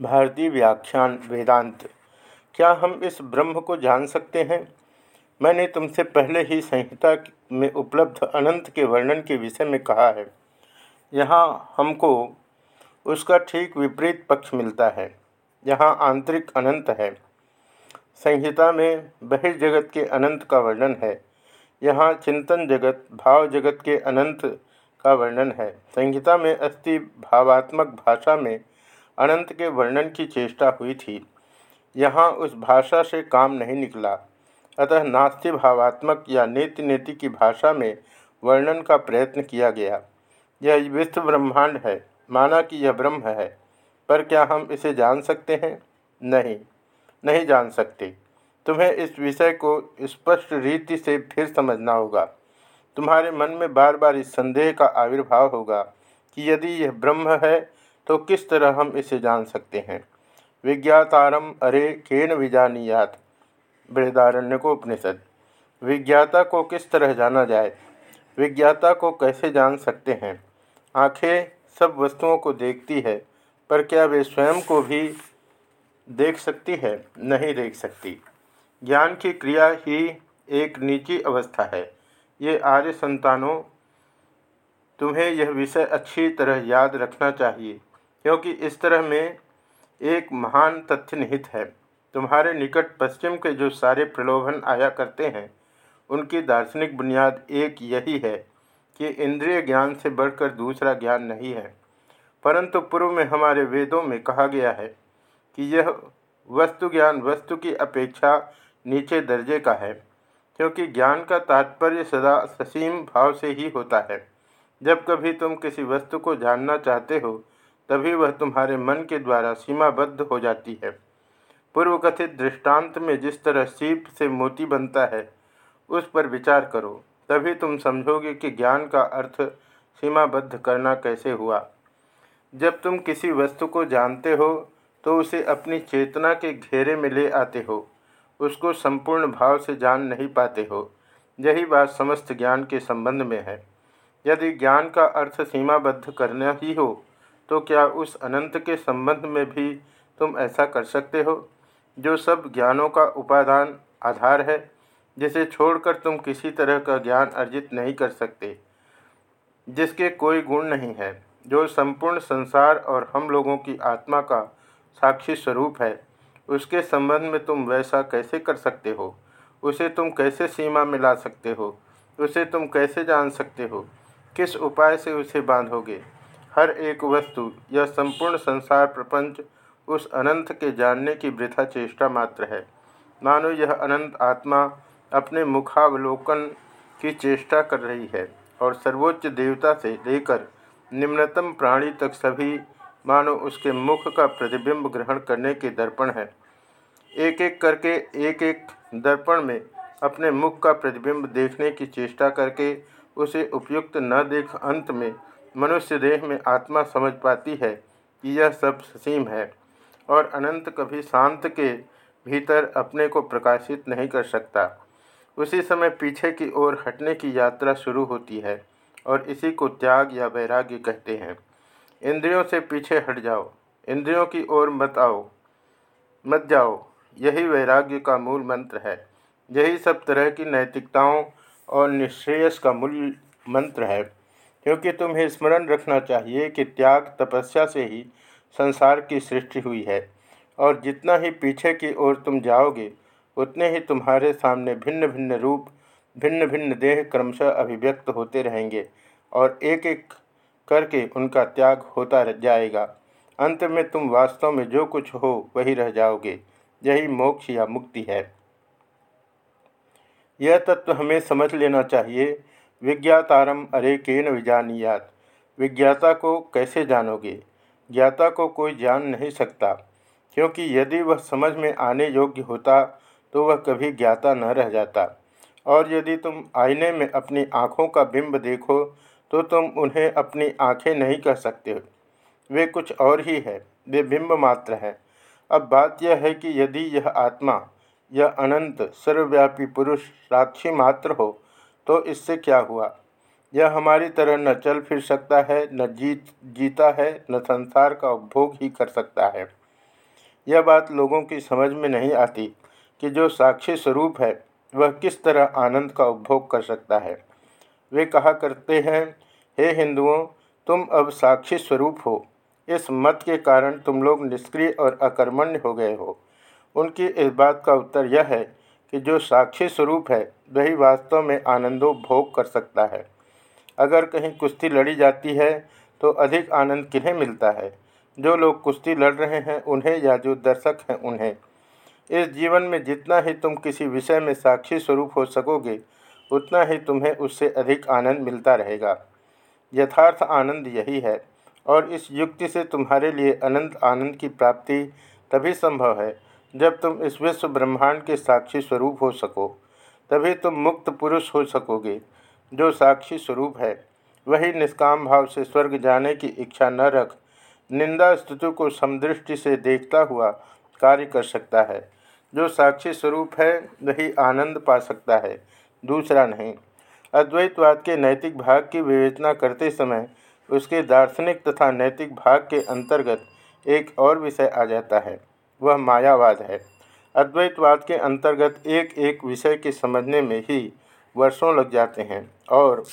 भारतीय व्याख्यान वेदांत। क्या हम इस ब्रह्म को जान सकते हैं? मैंने तुमसे पहले ही संहिता में उपलब्ध अनंत के वर्णन के विषय में कहा है। यहाँ हमको उसका ठीक विपरीत पक्ष मिलता है। यहाँ आंतरिक अनंत है। संहिता में बहिर्जगत के अनंत का वर्णन है। यहाँ चिंतन जगत, भाव जगत के अनंत का वर्णन है। संहिता में अस्थि भावात्मक भाषा में अनंत के वर्णन की चेष्टा हुई थी। यहाँ उस भाषा से काम नहीं निकला। अतः नास्ति भावात्मक या नेति नेति की भाषा में वर्णन का प्रयत्न किया गया। यह विश्व ब्रह्मांड है। माना कि यह ब्रह्म है। पर क्या हम इसे जान सकते हैं? नहीं। नहीं जान सकते। तुम्हें इस विषय को स्पष्ट रीति से फिर समझना होगा। तुम्हारे मन में बार बार इस संदेह का आविर्भाव होगा कि यदि यह ब्रह्म है तो किस तरह हम इसे जान सकते हैं? विज्ञातारम अरे केन विजानीयात? बृहदारण्य को उपनिषद। विज्ञाता को किस तरह जाना जाए? विज्ञाता को कैसे जान सकते हैं? आँखें सब वस्तुओं को देखती है, पर क्या वे स्वयं को भी देख सकती है? नहीं देख सकती। ज्ञान की क्रिया ही एक नीची अवस्था है। ये आर्य संतानों, तुम्हें यह विषय अच्छी तरह याद रखना चाहिए। क्योंकि इस तरह में एक महान तथ्य निहित है। तुम्हारे निकट पश्चिम के जो सारे प्रलोभन आया करते हैं, उनकी दार्शनिक बुनियाद एक यही है कि इंद्रिय ज्ञान से बढ़कर दूसरा ज्ञान नहीं है। परंतु पूर्व में हमारे वेदों में कहा गया है कि यह वस्तु ज्ञान वस्तु की अपेक्षा नीचे दर्जे का है, क्योंकि ज्ञान का तात्पर्य सदा ससीम भाव से ही होता है। जब कभी तुम किसी वस्तु को जानना चाहते हो तभी वह तुम्हारे मन के द्वारा सीमाबद्ध हो जाती है। पूर्व कथित दृष्टांत में जिस तरह सीप से मोती बनता है, उस पर विचार करो। तभी तुम समझोगे कि ज्ञान का अर्थ सीमाबद्ध करना कैसे हुआ। जब तुम किसी वस्तु को जानते हो तो उसे अपनी चेतना के घेरे में ले आते हो। उसको संपूर्ण भाव से जान नहीं पाते हो। यही बात समस्त ज्ञान के संबंध में है। यदि ज्ञान का अर्थ सीमाबद्ध करना ही हो तो क्या उस अनंत के संबंध में भी तुम ऐसा कर सकते हो? जो सब ज्ञानों का उपादान आधार है, जिसे छोड़कर तुम किसी तरह का ज्ञान अर्जित नहीं कर सकते, जिसके कोई गुण नहीं है, जो संपूर्ण संसार और हम लोगों की आत्मा का साक्षी स्वरूप है, उसके संबंध में तुम वैसा कैसे कर सकते हो? उसे तुम कैसे सीमा में ला सकते हो? उसे तुम कैसे जान सकते हो? किस उपाय से उसे बांधोगे? हर एक वस्तु यह संपूर्ण संसार प्रपंच उस अनंत के जानने की वृथा चेष्टा मात्र है। मानो यह अनंत आत्मा अपने मुखावलोकन की चेष्टा कर रही है और सर्वोच्च देवता से लेकर निम्नतम प्राणी तक सभी मानो उसके मुख का प्रतिबिंब ग्रहण करने के दर्पण है। एक एक करके एक एक दर्पण में अपने मुख का प्रतिबिंब देखने की चेष्टा करके उसे उपयुक्त न देख अंत में मनुष्य देह में आत्मा समझ पाती है कि यह सब ससीम है और अनंत कभी शांत के भीतर अपने को प्रकाशित नहीं कर सकता। उसी समय पीछे की ओर हटने की यात्रा शुरू होती है और इसी को त्याग या वैराग्य कहते हैं। इंद्रियों से पीछे हट जाओ, इंद्रियों की ओर मत आओ, मत जाओ। यही वैराग्य का मूल मंत्र है। यही सब तरह की नैतिकताओं और निश्रेयस का मूल मंत्र है। क्योंकि तुम्हें स्मरण रखना चाहिए कि त्याग तपस्या से ही संसार की सृष्टि हुई है। और जितना ही पीछे की ओर तुम जाओगे, उतने ही तुम्हारे सामने भिन्न भिन्न रूप भिन्न भिन्न देह क्रमशः अभिव्यक्त होते रहेंगे और एक एक करके उनका त्याग होता जाएगा। अंत में तुम वास्तव में जो कुछ हो, वही रह जाओगे। यही मोक्ष या मुक्ति है। यह तत्व हमें समझ लेना चाहिए विज्ञातारम अरे केन विजानीयात। विज्ञाता को कैसे जानोगे? ज्ञाता को कोई जान नहीं सकता, क्योंकि यदि वह समझ में आने योग्य होता तो वह कभी ज्ञाता न रह जाता। और यदि तुम आईने में अपनी आँखों का बिंब देखो तो तुम उन्हें अपनी आँखें नहीं कह सकते। वे कुछ और ही है, वे बिंब मात्र हैं। अब बात यह है कि यदि यह आत्मा, यह अनंत, सर्वव्यापी पुरुष, साक्षी मात्र हो तो इससे क्या हुआ? यह हमारी तरह न चल फिर सकता है, न जीत, जीता है, न संसार का उपभोग ही कर सकता है। यह बात लोगों की समझ में नहीं आती कि जो साक्षी स्वरूप है, वह किस तरह आनंद का उपभोग कर सकता है। वे कहा करते हैं, हे हिंदुओं, तुम अब साक्षी स्वरूप हो। इस मत के कारण तुम लोग निष्क्रिय और अकर्मण्य हो गए हो उनकी इस बात का उत्तर यह है कि जो साक्षी स्वरूप है, वही वास्तव में आनंदो भोग कर सकता है। अगर कहीं कुश्ती लड़ी जाती है तो अधिक आनंद किन्हें मिलता है? जो लोग कुश्ती लड़ रहे हैं, उन्हें या जो दर्शक हैं, उन्हें। इस जीवन में जितना ही तुम किसी विषय में साक्षी स्वरूप हो सकोगे, उतना ही तुम्हें उससे अधिक आनंद मिलता रहेगा। यथार्थ आनंद यही है, और इस युक्ति से तुम्हारे लिए अनंत आनंद की प्राप्ति तभी संभव है जब तुम इस विश्व ब्रह्मांड के साक्षी स्वरूप हो सको, तभी तुम मुक्त पुरुष हो सकोगे, जो साक्षी स्वरूप है। वही निष्काम भाव से स्वर्ग जाने की इच्छा न रख, निंदा स्तुति को समदृष्टि से देखता हुआ कार्य कर सकता है। जो साक्षी स्वरूप है, वही आनंद पा सकता है। दूसरा नहीं। अद्वैतवाद के नैतिक भाग की विवेचना करते समय, उसके दार्शनिक तथा नैतिक भाग के अंतर्गत एक और विषय आ जाता है। वह मायावाद है। अद्वैतवाद के अंतर्गत एक एक विषय के समझने में ही वर्षों लग जाते हैं और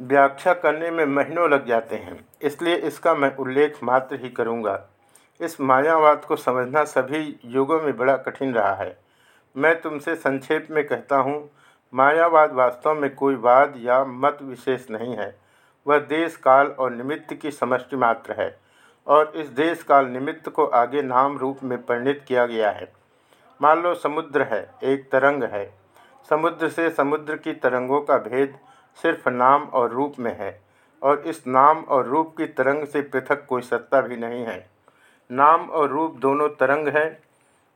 व्याख्या करने में महीनों लग जाते हैं। इसलिए इसका मैं उल्लेख मात्र ही करूँगा। इस मायावाद को समझना सभी युगों में बड़ा कठिन रहा है। मैं तुमसे संक्षेप में कहता हूँ, मायावाद वास्तव में कोई वाद या मत विशेष नहीं है। वह देश काल और निमित्त की समष्टि मात्र है और इस देश काल निमित्त को आगे नाम रूप में परिणित किया गया है। मान लो समुद्र है, एक तरंग है। समुद्र से समुद्र की तरंगों का भेद सिर्फ़ नाम और रूप में है और इस नाम और रूप की तरंग से पृथक कोई सत्ता भी नहीं है। नाम और रूप दोनों तरंग हैं।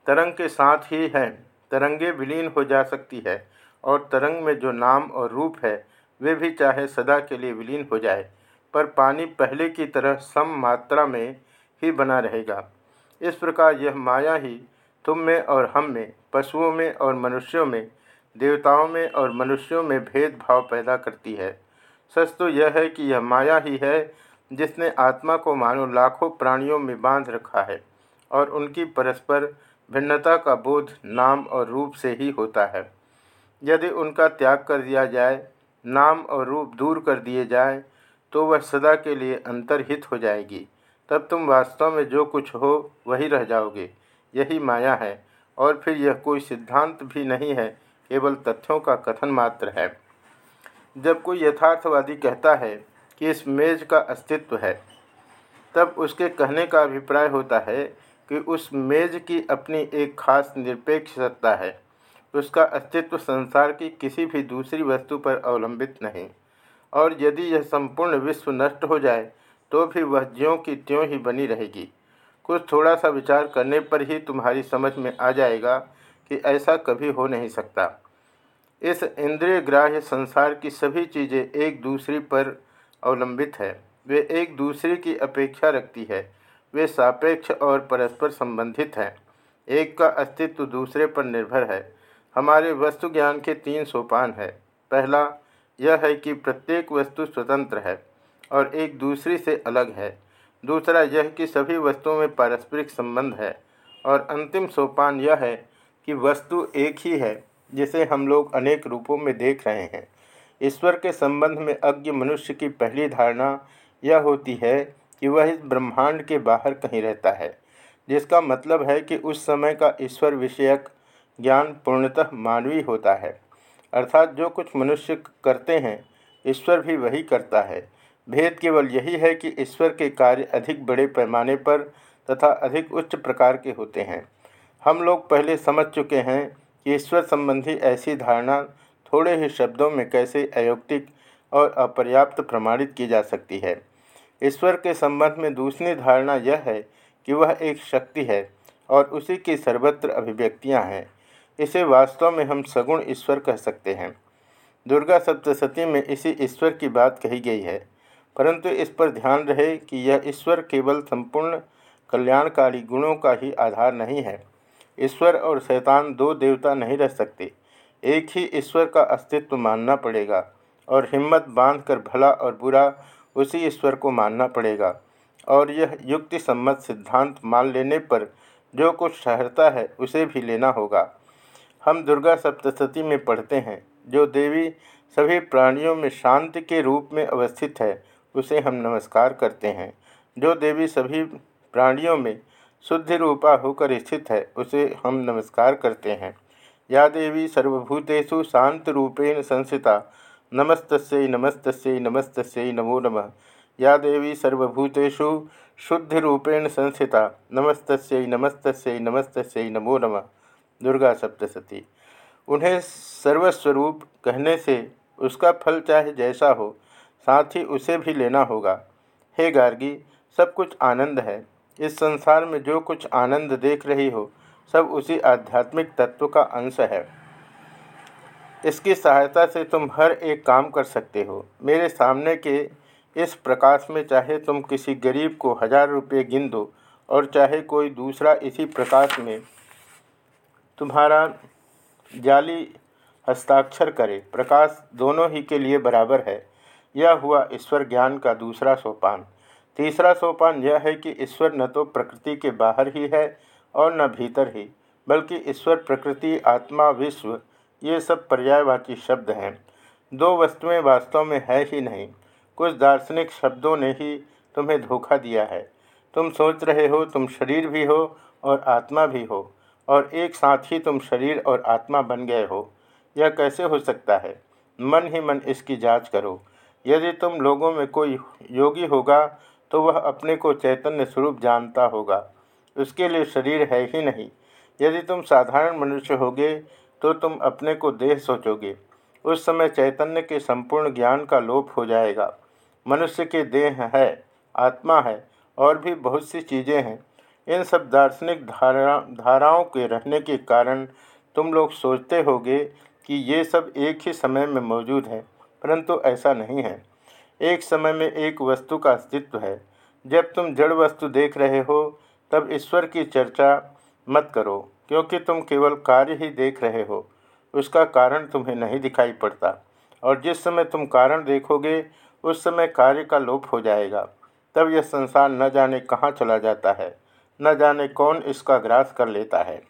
तरंग के साथ ही हैं। तरंगे विलीन हो जा सकती है और तरंग में जो नाम और रूप है वे भी चाहे सदा के लिए विलीन हो जाए, पर पानी पहले की तरह सम मात्रा में ही बना रहेगा। इस प्रकार यह माया ही तुम में और हम में, पशुओं में और मनुष्यों में, देवताओं में और मनुष्यों में भेदभाव पैदा करती है। सच तो यह है कि यह माया ही है जिसने आत्मा को मानो लाखों प्राणियों में बाँध रखा है, और उनकी परस्पर भिन्नता का बोध नाम और रूप से ही होता है। यदि उनका त्याग कर दिया जाए नाम और रूप दूर कर दिए जाए तो वह सदा के लिए अंतर्हित हो जाएगी। तब तुम वास्तव में जो कुछ हो, वही रह जाओगे। यही माया है। और फिर यह कोई सिद्धांत भी नहीं है, केवल तथ्यों का कथन मात्र है। जब कोई यथार्थवादी कहता है कि इस मेज का अस्तित्व है, तब उसके कहने का अभिप्राय होता है कि उस मेज की अपनी एक खास निरपेक्ष सत्ता है। उसका अस्तित्व संसार की किसी भी दूसरी वस्तु पर अवलंबित नहीं। और यदि यह संपूर्ण विश्व नष्ट हो जाए तो भी वह ज्यों की त्यों ही बनी रहेगी। कुछ थोड़ा सा विचार करने पर ही तुम्हारी समझ में आ जाएगा कि ऐसा कभी हो नहीं सकता। इस इंद्रिय ग्राह्य संसार की सभी चीज़ें एक दूसरी पर अवलंबित है। वे एक दूसरे की अपेक्षा रखती है। वे सापेक्ष और परस्पर संबंधित हैं। एक का अस्तित्व दूसरे पर निर्भर है। हमारे वस्तु ज्ञान के तीन सोपान है। पहला, यह है कि प्रत्येक वस्तु स्वतंत्र है और एक दूसरे से अलग है। दूसरा, यह कि सभी वस्तुओं में पारस्परिक संबंध है। और अंतिम सोपान यह है कि वस्तु एक ही है, जिसे हम लोग अनेक रूपों में देख रहे हैं। ईश्वर के संबंध में अज्ञ मनुष्य की पहली धारणा यह होती है कि वह इस ब्रह्मांड के बाहर कहीं रहता है, जिसका मतलब है कि उस समय का ईश्वर विषयक ज्ञान पूर्णतः मानवीय होता है। अर्थात जो कुछ मनुष्य करते हैं, ईश्वर भी वही करता है। भेद केवल यही है कि ईश्वर के कार्य अधिक बड़े पैमाने पर तथा अधिक उच्च प्रकार के होते हैं। हम लोग पहले समझ चुके हैं कि ईश्वर संबंधी ऐसी धारणा थोड़े ही शब्दों में कैसे अयोक्तिक और अपर्याप्त प्रमाणित की जा सकती है। ईश्वर के संबंध में दूसरी धारणा यह है कि वह एक शक्ति है और उसी की सर्वत्र अभिव्यक्तियाँ हैं। इसे वास्तव में हम सगुण ईश्वर कह सकते हैं। दुर्गा सप्तशती में इसी ईश्वर की बात कही गई है, परंतु इस पर ध्यान रहे कि यह ईश्वर केवल संपूर्ण कल्याणकारी गुणों का ही आधार नहीं है। ईश्वर और शैतान दो देवता नहीं रह सकते, एक ही ईश्वर का अस्तित्व मानना पड़ेगा और हिम्मत बांधकर भला और बुरा उसी ईश्वर को मानना पड़ेगा। और यह युक्ति सम्मत सिद्धांत मान लेने पर जो कुछ ठहरता है उसे भी लेना होगा। हम दुर्गा सप्तशती में पढ़ते हैं, जो देवी सभी प्राणियों में शांति के रूप में अवस्थित है, उसे हम नमस्कार करते हैं। जो देवी सभी प्राणियों में शुद्धि रूपा होकर स्थित है, उसे हम नमस्कार करते हैं। या देवी सर्वभूतेषु शांत रूपेण संस्थिता नमस्त नमस्त नमस्त नमो नमः। या देवी सर्वभूतेषु शुद्ध रूपेण संस्थिता नमस्त नमस्त नमस्त नमो नमः। दुर्गा सप्तशती। उन्हें सर्वस्वरूप कहने से उसका फल चाहे जैसा हो, साथ ही उसे भी लेना होगा। हे गार्गी, सब कुछ आनंद है। इस संसार में जो कुछ आनंद देख रही हो, सब उसी आध्यात्मिक तत्व का अंश है। इसकी सहायता से तुम हर एक काम कर सकते हो। मेरे सामने के इस प्रकाश में चाहे तुम किसी गरीब को हज़ार रुपये गिन दो और चाहे कोई दूसरा इसी प्रकाश में तुम्हारा जाली हस्ताक्षर करे। प्रकाश दोनों ही के लिए बराबर है। यह हुआ ईश्वर ज्ञान का दूसरा सोपान। तीसरा सोपान यह है कि ईश्वर न तो प्रकृति के बाहर ही है और न भीतर ही, बल्कि ईश्वर, प्रकृति, आत्मा, विश्व, ये सब पर्यायवाची शब्द हैं। दो वस्तुएँ वास्तव में है ही नहीं। कुछ दार्शनिक शब्दों ने ही तुम्हें धोखा दिया है। तुम सोच रहे हो तुम शरीर भी हो और आत्मा भी हो। और एक साथ ही तुम शरीर और आत्मा बन गए हो। यह कैसे हो सकता है? मन ही मन इसकी जाँच करो। यदि तुम लोगों में कोई योगी होगा तो वह अपने को चैतन्य स्वरूप जानता होगा। उसके लिए शरीर है ही नहीं। यदि तुम साधारण मनुष्य होगे तो तुम अपने को देह सोचोगे। उस समय चैतन्य के संपूर्ण ज्ञान का लोप हो जाएगा। मनुष्य के देह है, आत्मा है, और भी बहुत सी चीज़ें हैं। इन सब दार्शनिक धारा, धाराओं के रहने के कारण तुम लोग सोचते होगे कि ये सब एक ही समय में मौजूद है, परंतु ऐसा नहीं है। एक समय में एक वस्तु का अस्तित्व है। जब तुम जड़ वस्तु देख रहे हो, तब ईश्वर की चर्चा मत करो, क्योंकि तुम केवल कार्य ही देख रहे हो। उसका कारण तुम्हें नहीं दिखाई पड़ता, और जिस समय तुम कारण देखोगे, उस समय कार्य का लोप हो जाएगा। तब यह संसार न जाने कहाँ चला जाता है। न जाने कौन इसका ग्रास कर लेता है।